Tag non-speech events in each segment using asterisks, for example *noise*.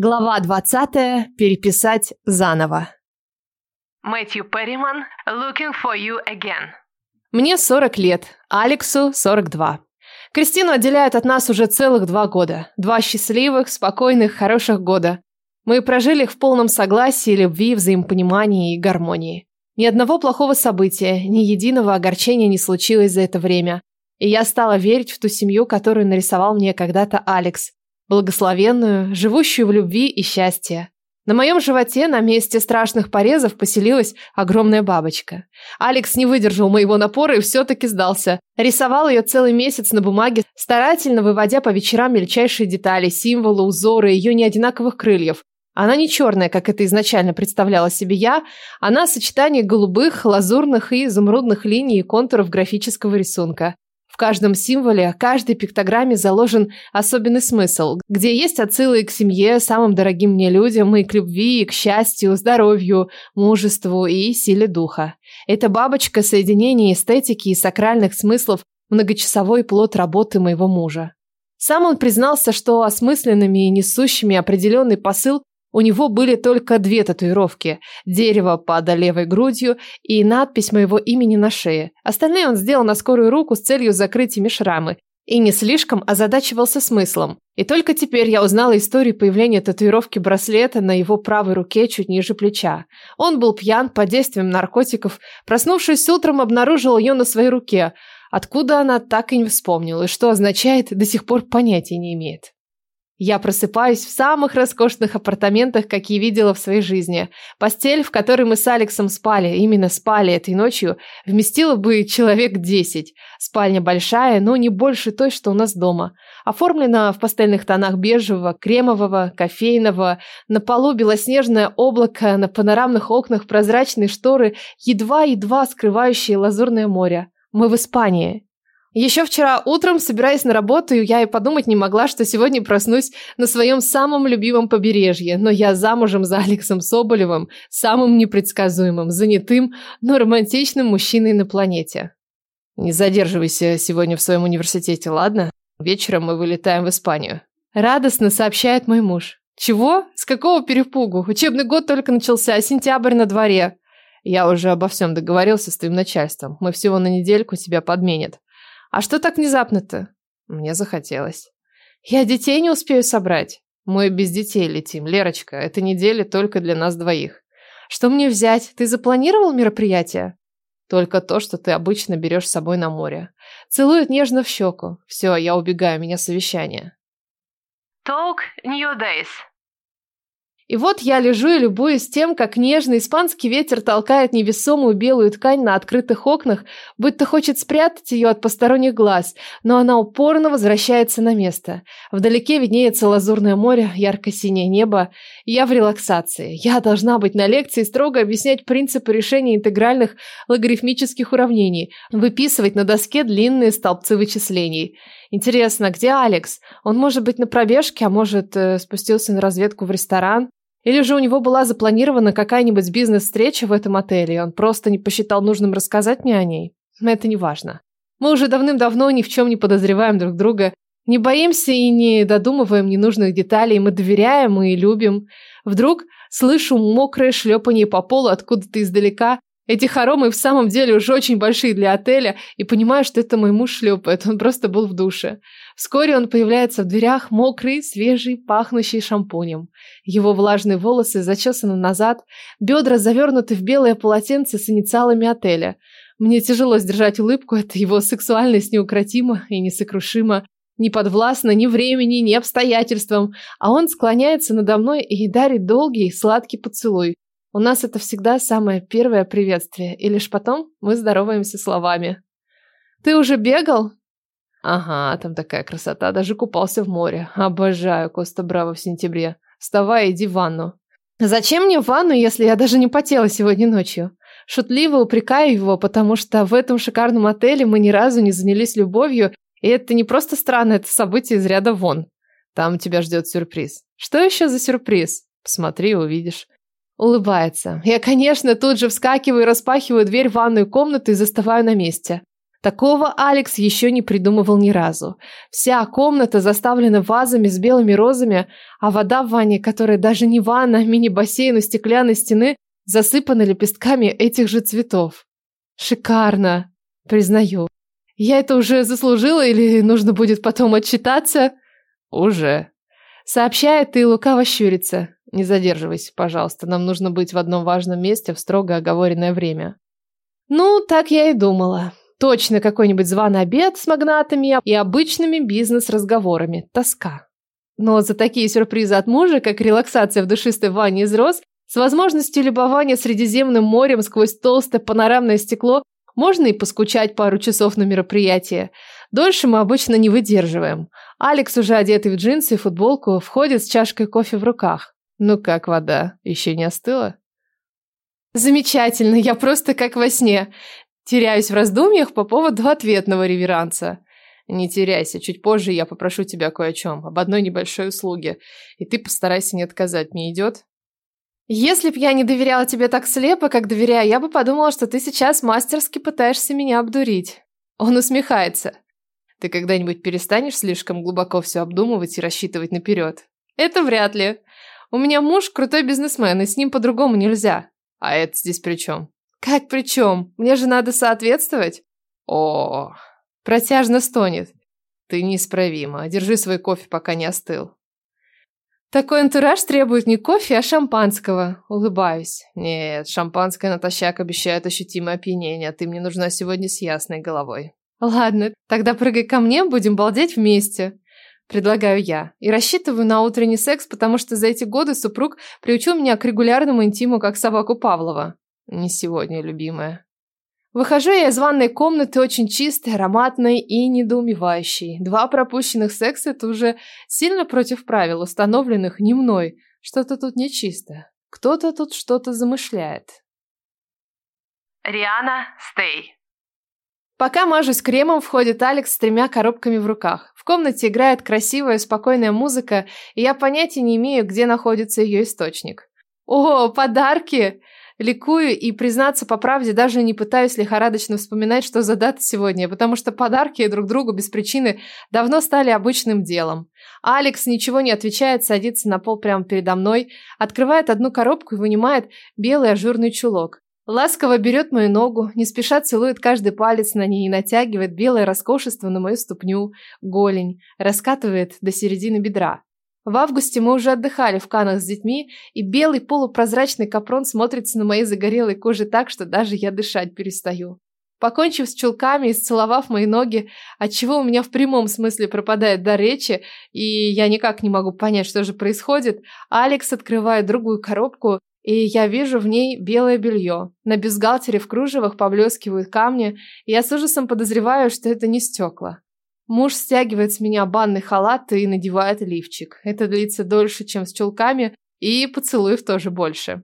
Глава 20. Переписать заново. Мэтью Перриман, looking for you again. Мне 40 лет, Алексу 42. Кристину отделяют от нас уже целых два года. Два счастливых, спокойных, хороших года. Мы прожили их в полном согласии, любви, взаимопонимании и гармонии. Ни одного плохого события, ни единого огорчения не случилось за это время. И я стала верить в ту семью, которую нарисовал мне когда-то Алекс благословенную, живущую в любви и счастье. На моем животе на месте страшных порезов поселилась огромная бабочка. Алекс не выдержал моего напора и все-таки сдался. Рисовал ее целый месяц на бумаге, старательно выводя по вечерам мельчайшие детали, символы, узоры ее неодинаковых крыльев. Она не черная, как это изначально представляла себе я, она сочетание голубых, лазурных и изумрудных линий и контуров графического рисунка каждом символе, каждой пиктограмме заложен особенный смысл, где есть отсылы к семье, самым дорогим мне людям, и к любви, и к счастью, здоровью, мужеству и силе духа. Это бабочка соединения эстетики и сакральных смыслов многочасовой плод работы моего мужа. Сам он признался, что осмысленными и несущими определенный посыл у него были только две татуировки – дерево под левой грудью и надпись моего имени на шее. Остальные он сделал на скорую руку с целью закрыть ими шрамы. И не слишком озадачивался смыслом. И только теперь я узнала историю появления татуировки браслета на его правой руке чуть ниже плеча. Он был пьян под действием наркотиков. Проснувшись утром, обнаружил ее на своей руке. Откуда она так и не вспомнила, и что означает, до сих пор понятия не имеет. Я просыпаюсь в самых роскошных апартаментах, какие видела в своей жизни. Постель, в которой мы с Алексом спали, именно спали этой ночью, вместила бы человек десять. Спальня большая, но не больше той, что у нас дома. Оформлена в пастельных тонах бежевого, кремового, кофейного. На полу белоснежное облако, на панорамных окнах прозрачные шторы, едва-едва скрывающие лазурное море. Мы в Испании, еще вчера утром, собираясь на работу, я и подумать не могла, что сегодня проснусь на своем самом любимом побережье, но я замужем за Алексом Соболевым, самым непредсказуемым, занятым, но романтичным мужчиной на планете. Не задерживайся сегодня в своем университете, ладно? Вечером мы вылетаем в Испанию. Радостно сообщает мой муж. Чего? С какого перепугу? Учебный год только начался, а сентябрь на дворе. Я уже обо всем договорился с твоим начальством. Мы всего на недельку тебя подменят. А что так внезапно-то? Мне захотелось. Я детей не успею собрать. Мы без детей летим. Лерочка, эта неделя только для нас двоих. Что мне взять? Ты запланировал мероприятие? Только то, что ты обычно берешь с собой на море. Целует нежно в щеку. Все, я убегаю, меня совещание. Talk New Days. И вот я лежу и любуюсь тем, как нежный испанский ветер толкает невесомую белую ткань на открытых окнах, будто хочет спрятать ее от посторонних глаз, но она упорно возвращается на место. Вдалеке виднеется лазурное море, ярко-синее небо. Я в релаксации. Я должна быть на лекции строго объяснять принципы решения интегральных логарифмических уравнений, выписывать на доске длинные столбцы вычислений. Интересно, где Алекс? Он может быть на пробежке, а может э, спустился на разведку в ресторан? Или же у него была запланирована какая-нибудь бизнес-встреча в этом отеле, и он просто не посчитал нужным рассказать мне о ней? Но это не важно. Мы уже давным-давно ни в чем не подозреваем друг друга, не боимся и не додумываем ненужных деталей, мы доверяем и любим. Вдруг слышу мокрое шлепание по полу откуда-то издалека, эти хоромы в самом деле уже очень большие для отеля, и понимаю, что это мой муж шлепает, *laughs* он просто был в душе. Вскоре он появляется в дверях, мокрый, свежий, пахнущий шампунем. Его влажные волосы зачесаны назад, бедра завернуты в белое полотенце с инициалами отеля. Мне тяжело сдержать улыбку, это его сексуальность неукротима и несокрушима, не подвластна ни времени, ни обстоятельствам, а он склоняется надо мной и дарит долгий, сладкий поцелуй, у нас это всегда самое первое приветствие, и лишь потом мы здороваемся словами. «Ты уже бегал?» «Ага, там такая красота, даже купался в море. Обожаю Коста Браво в сентябре. Вставай, иди в ванну». «Зачем мне в ванну, если я даже не потела сегодня ночью?» Шутливо упрекаю его, потому что в этом шикарном отеле мы ни разу не занялись любовью, и это не просто странно, это событие из ряда вон. Там тебя ждет сюрприз. Что еще за сюрприз? Посмотри, увидишь. Улыбается. Я, конечно, тут же вскакиваю и распахиваю дверь в ванную комнату и застываю на месте. Такого Алекс еще не придумывал ни разу. Вся комната заставлена вазами с белыми розами, а вода в ванне, которая даже не ванна, а мини-бассейн у стеклянной стены, засыпана лепестками этих же цветов. Шикарно, признаю. Я это уже заслужила или нужно будет потом отчитаться? Уже. Сообщает и лукаво щурится. Не задерживайся, пожалуйста, нам нужно быть в одном важном месте в строго оговоренное время. Ну, так я и думала. Точно какой-нибудь званый обед с магнатами и обычными бизнес-разговорами. Тоска. Но за такие сюрпризы от мужа, как релаксация в душистой ванне из роз, с возможностью любования Средиземным морем сквозь толстое панорамное стекло, можно и поскучать пару часов на мероприятие. Дольше мы обычно не выдерживаем. Алекс, уже одетый в джинсы и футболку, входит с чашкой кофе в руках. Ну как вода? Еще не остыла? Замечательно, я просто как во сне. Теряюсь в раздумьях по поводу ответного реверанса. Не теряйся, чуть позже я попрошу тебя кое о чем, об одной небольшой услуге, и ты постарайся не отказать, мне идет? Если б я не доверяла тебе так слепо, как доверяю, я бы подумала, что ты сейчас мастерски пытаешься меня обдурить. Он усмехается. Ты когда-нибудь перестанешь слишком глубоко все обдумывать и рассчитывать наперед? Это вряд ли. У меня муж крутой бизнесмен, и с ним по-другому нельзя. А это здесь при чем? Как при чем? Мне же надо соответствовать. О, протяжно стонет. Ты неисправима. Держи свой кофе, пока не остыл. Такой антураж требует не кофе, а шампанского. Улыбаюсь. Нет, шампанское натощак обещает ощутимое опьянение, а ты мне нужна сегодня с ясной головой. Ладно, тогда прыгай ко мне, будем балдеть вместе. Предлагаю я. И рассчитываю на утренний секс, потому что за эти годы супруг приучил меня к регулярному интиму, как собаку Павлова. Не сегодня, любимая. Выхожу я из ванной комнаты очень чистой, ароматной и недоумевающей. Два пропущенных секса – это уже сильно против правил, установленных не мной. Что-то тут нечисто. Кто-то тут что-то замышляет. Риана, стей. Пока мажусь кремом, входит Алекс с тремя коробками в руках. Комнате играет красивая, спокойная музыка, и я понятия не имею, где находится ее источник. «О, подарки!» Ликую и, признаться по правде, даже не пытаюсь лихорадочно вспоминать, что за дата сегодня, потому что подарки друг другу без причины давно стали обычным делом. Алекс ничего не отвечает, садится на пол прямо передо мной, открывает одну коробку и вынимает белый ажурный чулок. Ласково берет мою ногу, не спеша целует каждый палец на ней и натягивает белое роскошество на мою ступню, голень, раскатывает до середины бедра. В августе мы уже отдыхали в Канах с детьми, и белый полупрозрачный капрон смотрится на моей загорелой коже так, что даже я дышать перестаю. Покончив с чулками и сцеловав мои ноги, отчего у меня в прямом смысле пропадает до речи, и я никак не могу понять, что же происходит, Алекс открывает другую коробку, и я вижу в ней белое белье. На бюстгальтере в кружевах поблескивают камни, и я с ужасом подозреваю, что это не стекла. Муж стягивает с меня банный халат и надевает лифчик. Это длится дольше, чем с чулками, и поцелуев тоже больше.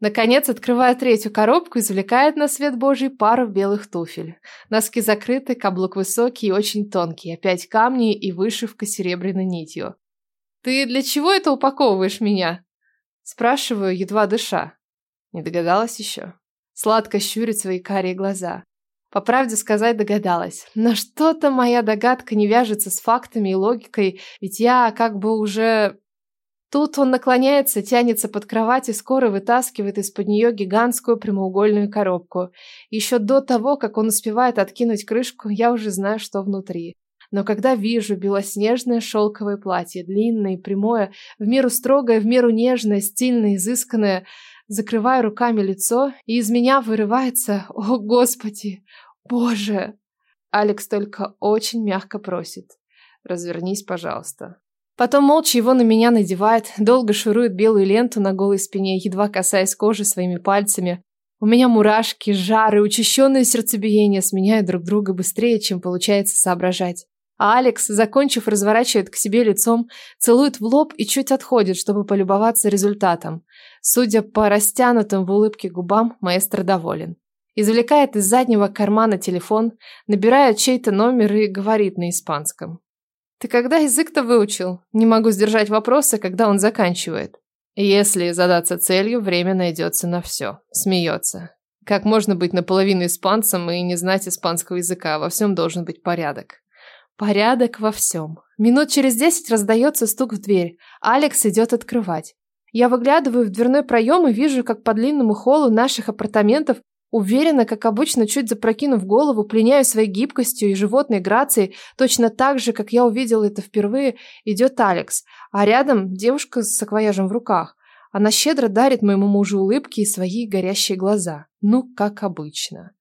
Наконец, открывая третью коробку, извлекает на свет божий пару белых туфель. Носки закрыты, каблук высокий и очень тонкий, опять камни и вышивка серебряной нитью. «Ты для чего это упаковываешь меня?» Спрашиваю, едва дыша. Не догадалась еще? Сладко щурит свои карие глаза. По правде сказать догадалась. Но что-то моя догадка не вяжется с фактами и логикой, ведь я как бы уже... Тут он наклоняется, тянется под кровать и скоро вытаскивает из-под нее гигантскую прямоугольную коробку. Еще до того, как он успевает откинуть крышку, я уже знаю, что внутри. Но когда вижу белоснежное шелковое платье, длинное прямое, в меру строгое, в меру нежное, стильное, изысканное, закрываю руками лицо, и из меня вырывается «О, Господи! Боже!» Алекс только очень мягко просит «Развернись, пожалуйста». Потом молча его на меня надевает, долго шурует белую ленту на голой спине, едва касаясь кожи своими пальцами. У меня мурашки, жары, учащенное сердцебиение сменяют друг друга быстрее, чем получается соображать. А Алекс, закончив, разворачивает к себе лицом, целует в лоб и чуть отходит, чтобы полюбоваться результатом. Судя по растянутым в улыбке губам, маэстро доволен. Извлекает из заднего кармана телефон, набирает чей-то номер и говорит на испанском. «Ты когда язык-то выучил?» Не могу сдержать вопроса, когда он заканчивает. Если задаться целью, время найдется на все. Смеется. Как можно быть наполовину испанцем и не знать испанского языка? Во всем должен быть порядок. Порядок во всем. Минут через десять раздается стук в дверь. Алекс идет открывать. Я выглядываю в дверной проем и вижу, как по длинному холлу наших апартаментов, уверенно, как обычно, чуть запрокинув голову, пленяю своей гибкостью и животной грацией, точно так же, как я увидела это впервые, идет Алекс, а рядом девушка с саквояжем в руках. Она щедро дарит моему мужу улыбки и свои горящие глаза. Ну, как обычно.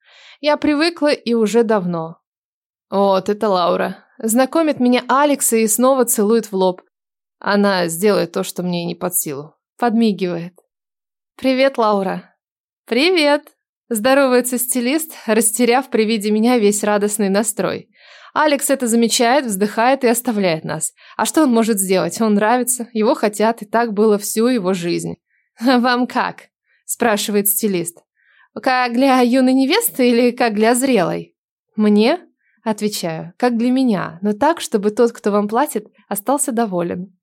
Я привыкла и уже давно. Вот, это Лаура. Знакомит меня Алекс и снова целует в лоб. Она сделает то, что мне не под силу. Подмигивает. «Привет, Лаура». «Привет!» Здоровается стилист, растеряв при виде меня весь радостный настрой. Алекс это замечает, вздыхает и оставляет нас. А что он может сделать? Он нравится, его хотят, и так было всю его жизнь. «Вам как?» – спрашивает стилист. «Как для юной невесты или как для зрелой?» «Мне?» – отвечаю. «Как для меня, но так, чтобы тот, кто вам платит, остался доволен».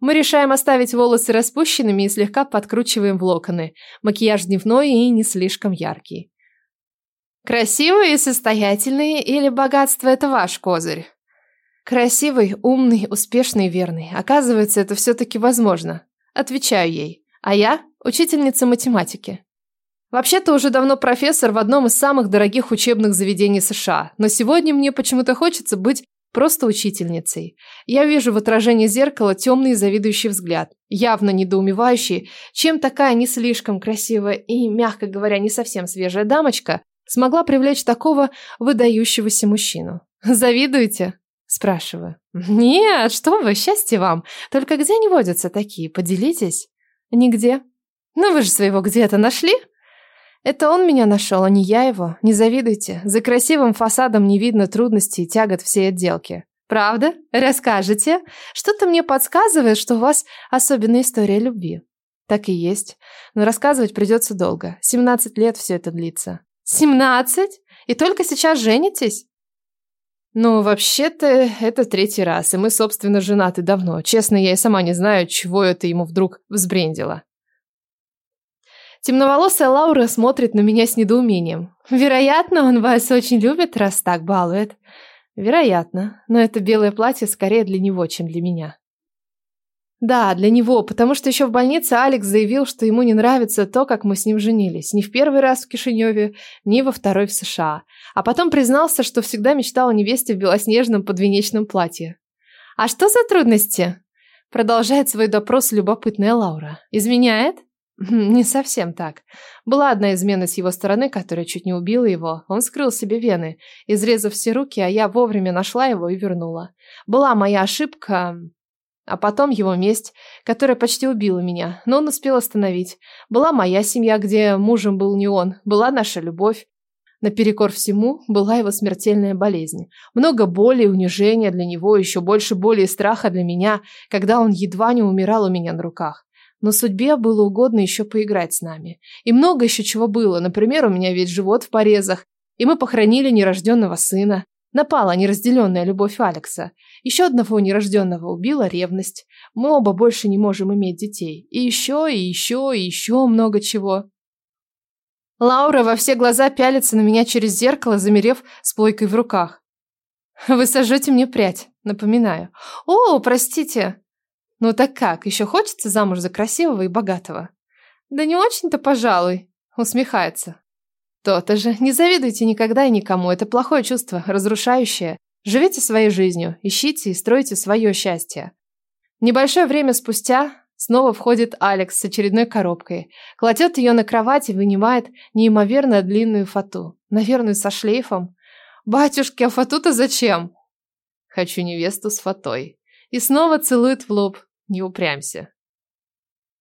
Мы решаем оставить волосы распущенными и слегка подкручиваем в локоны. Макияж дневной и не слишком яркий. Красивые и состоятельные или богатство – это ваш козырь? Красивый, умный, успешный, верный. Оказывается, это все-таки возможно. Отвечаю ей. А я – учительница математики. Вообще-то уже давно профессор в одном из самых дорогих учебных заведений США, но сегодня мне почему-то хочется быть просто учительницей. Я вижу в отражении зеркала темный завидующий взгляд, явно недоумевающий, чем такая не слишком красивая и, мягко говоря, не совсем свежая дамочка смогла привлечь такого выдающегося мужчину. «Завидуете?» – спрашиваю. «Нет, что вы, счастье вам. Только где не водятся такие? Поделитесь?» «Нигде». «Ну вы же своего где-то нашли?» «Это он меня нашел, а не я его. Не завидуйте. За красивым фасадом не видно трудностей и тягот всей отделки». «Правда? Расскажете? Что-то мне подсказывает, что у вас особенная история любви». «Так и есть. Но рассказывать придется долго. 17 лет все это длится». «Семнадцать? И только сейчас женитесь?» «Ну, вообще-то, это третий раз, и мы, собственно, женаты давно. Честно, я и сама не знаю, чего это ему вдруг взбрендило». Темноволосая Лаура смотрит на меня с недоумением. «Вероятно, он вас очень любит, раз так балует». «Вероятно, но это белое платье скорее для него, чем для меня». Да, для него, потому что еще в больнице Алекс заявил, что ему не нравится то, как мы с ним женились. Ни в первый раз в Кишиневе, ни во второй в США. А потом признался, что всегда мечтал о невесте в белоснежном подвенечном платье. «А что за трудности?» Продолжает свой допрос любопытная Лаура. «Изменяет?» Не совсем так. Была одна измена с его стороны, которая чуть не убила его. Он скрыл себе вены, изрезав все руки, а я вовремя нашла его и вернула. Была моя ошибка, а потом его месть, которая почти убила меня, но он успел остановить. Была моя семья, где мужем был не он, была наша любовь. Наперекор всему была его смертельная болезнь. Много боли и унижения для него, еще больше боли и страха для меня, когда он едва не умирал у меня на руках. Но судьбе было угодно еще поиграть с нами. И много еще чего было. Например, у меня ведь живот в порезах, и мы похоронили нерожденного сына. Напала неразделенная любовь Алекса. Еще одного нерожденного убила ревность. Мы оба больше не можем иметь детей. И еще, и еще, и еще много чего. Лаура во все глаза пялится на меня через зеркало, замерев с плойкой в руках. «Вы сожжете мне прядь», напоминаю. «О, простите!» «Ну так как, еще хочется замуж за красивого и богатого?» «Да не очень-то, пожалуй», усмехается. То-то же. Не завидуйте никогда и никому. Это плохое чувство, разрушающее. Живите своей жизнью, ищите и стройте свое счастье. Небольшое время спустя снова входит Алекс с очередной коробкой. Кладет ее на кровать и вынимает неимоверно длинную фату. Наверное, со шлейфом. «Батюшки, а фату-то зачем?» «Хочу невесту с фатой». И снова целует в лоб. «Не упрямься.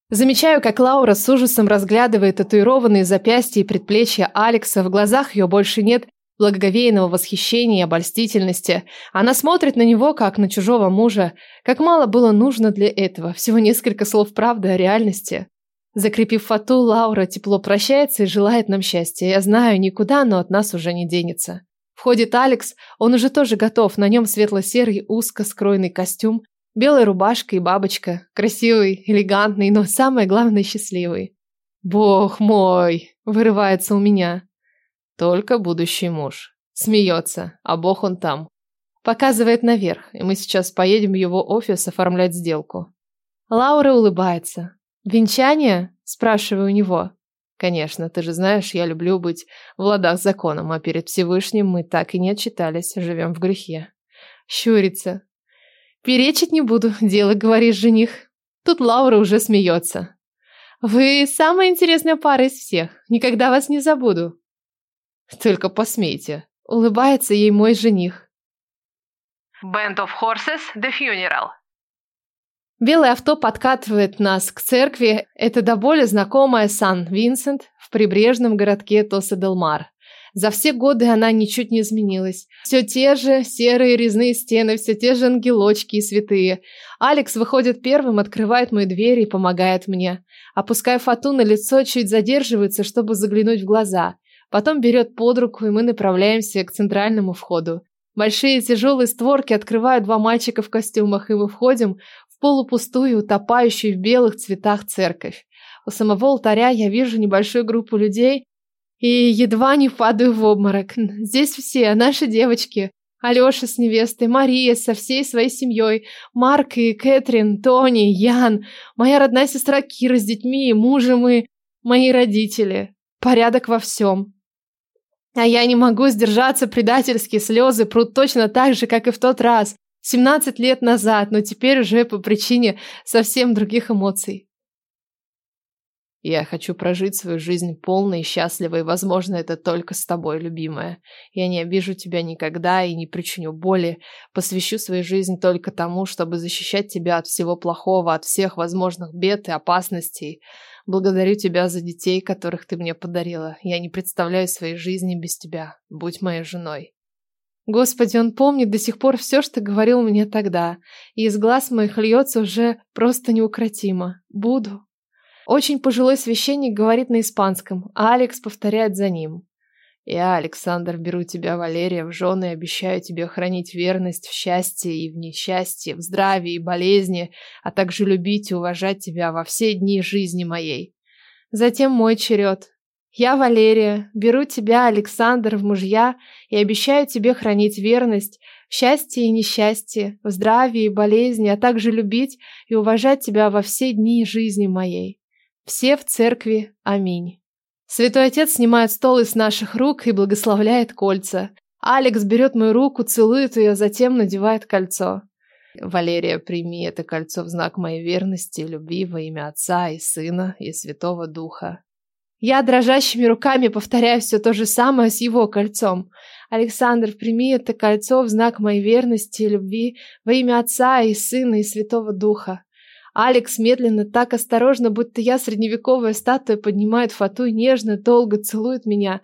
Замечаю, как Лаура с ужасом разглядывает татуированные запястья и предплечья Алекса, в глазах ее больше нет благоговейного восхищения и обольстительности. Она смотрит на него, как на чужого мужа. Как мало было нужно для этого, всего несколько слов правды о реальности. Закрепив фату, Лаура тепло прощается и желает нам счастья. Я знаю, никуда оно от нас уже не денется. Входит Алекс, он уже тоже готов, на нем светло-серый узко скроенный костюм, Белая рубашка и бабочка. Красивый, элегантный, но самое главное счастливый. Бог мой, вырывается у меня. Только будущий муж. Смеется, а бог он там. Показывает наверх, и мы сейчас поедем в его офис оформлять сделку. Лаура улыбается. «Венчание?» – спрашиваю у него. «Конечно, ты же знаешь, я люблю быть в ладах с законом, а перед Всевышним мы так и не отчитались, живем в грехе». Щурится. «Перечить не буду, дело, говоришь, жених». Тут Лаура уже смеется. «Вы самая интересная пара из всех. Никогда вас не забуду». «Только посмейте». Улыбается ей мой жених. Band of Horses The Funeral. Белое авто подкатывает нас к церкви. Это до боли знакомая Сан-Винсент в прибрежном городке Тоса-Делмар. За все годы она ничуть не изменилась. Все те же серые резные стены, все те же ангелочки и святые. Алекс выходит первым, открывает мою дверь и помогает мне. Опуская фату на лицо, чуть задерживается, чтобы заглянуть в глаза. Потом берет под руку, и мы направляемся к центральному входу. Большие тяжелые створки открывают два мальчика в костюмах, и мы входим в полупустую, утопающую в белых цветах церковь. У самого алтаря я вижу небольшую группу людей и едва не падаю в обморок. Здесь все, наши девочки. Алёша с невестой, Мария со всей своей семьей, Марк и Кэтрин, Тони, Ян, моя родная сестра Кира с детьми, мужем и мои родители. Порядок во всем. А я не могу сдержаться, предательские слезы прут точно так же, как и в тот раз, 17 лет назад, но теперь уже по причине совсем других эмоций. Я хочу прожить свою жизнь полной и счастливой, возможно, это только с тобой, любимая. Я не обижу тебя никогда и не причиню боли. Посвящу свою жизнь только тому, чтобы защищать тебя от всего плохого, от всех возможных бед и опасностей. Благодарю тебя за детей, которых ты мне подарила. Я не представляю своей жизни без тебя. Будь моей женой. Господи, он помнит до сих пор все, что говорил мне тогда, и из глаз моих льется уже просто неукротимо. Буду. Очень пожилой священник говорит на испанском, а Алекс повторяет за ним. Я, Александр, беру тебя, Валерия, в жены и обещаю тебе хранить верность в счастье и в несчастье, в здравии и болезни, а также любить и уважать тебя во все дни жизни моей. Затем мой черед. Я, Валерия, беру тебя, Александр, в мужья и обещаю тебе хранить верность в счастье и несчастье, в здравии и болезни, а также любить и уважать тебя во все дни жизни моей. Все в церкви. Аминь. Святой Отец снимает стол из наших рук и благословляет кольца. Алекс берет мою руку, целует ее, затем надевает кольцо. Валерия, прими это кольцо в знак моей верности, любви во имя Отца и Сына и Святого Духа. Я дрожащими руками повторяю все то же самое с его кольцом. Александр, прими это кольцо в знак моей верности и любви во имя Отца и Сына и Святого Духа. Алекс медленно, так осторожно, будто я средневековая статуя, поднимает фату и нежно, долго целует меня,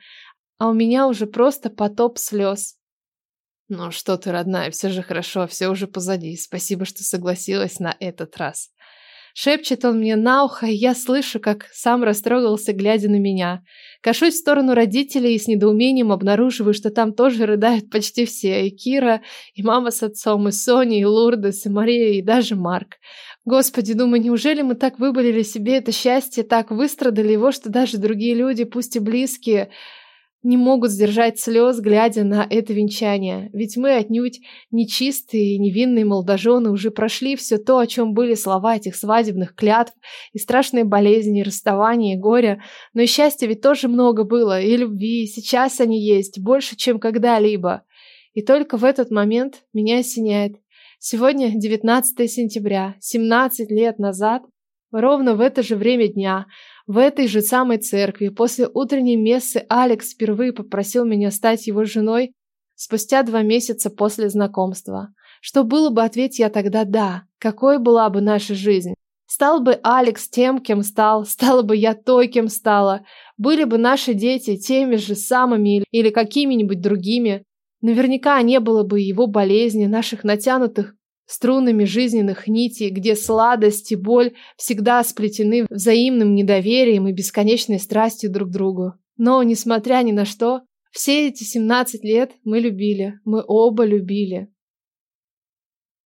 а у меня уже просто потоп слез. Ну что ты, родная, все же хорошо, все уже позади. Спасибо, что согласилась на этот раз. Шепчет он мне на ухо, и я слышу, как сам растрогался, глядя на меня. Кашусь в сторону родителей и с недоумением обнаруживаю, что там тоже рыдают почти все. И Кира, и мама с отцом, и Соня, и Лурдес, и Мария, и даже Марк. Господи, думаю, неужели мы так выболели себе это счастье, так выстрадали его, что даже другие люди, пусть и близкие, не могут сдержать слез, глядя на это венчание. Ведь мы отнюдь нечистые и невинные молодожены уже прошли все то, о чем были слова этих свадебных клятв, и страшные болезни, расставания, и горя. Но и счастья ведь тоже много было, и любви, и сейчас они есть, больше, чем когда-либо. И только в этот момент меня осеняет. Сегодня 19 сентября, 17 лет назад, ровно в это же время дня, в этой же самой церкви, после утренней мессы Алекс впервые попросил меня стать его женой спустя два месяца после знакомства. Что было бы, ответь я тогда «да». Какой была бы наша жизнь? Стал бы Алекс тем, кем стал, стала бы я той, кем стала. Были бы наши дети теми же самыми или какими-нибудь другими. Наверняка не было бы его болезни, наших натянутых струнами жизненных нитей, где сладость и боль всегда сплетены взаимным недоверием и бесконечной страстью друг к другу. Но, несмотря ни на что, все эти 17 лет мы любили, мы оба любили.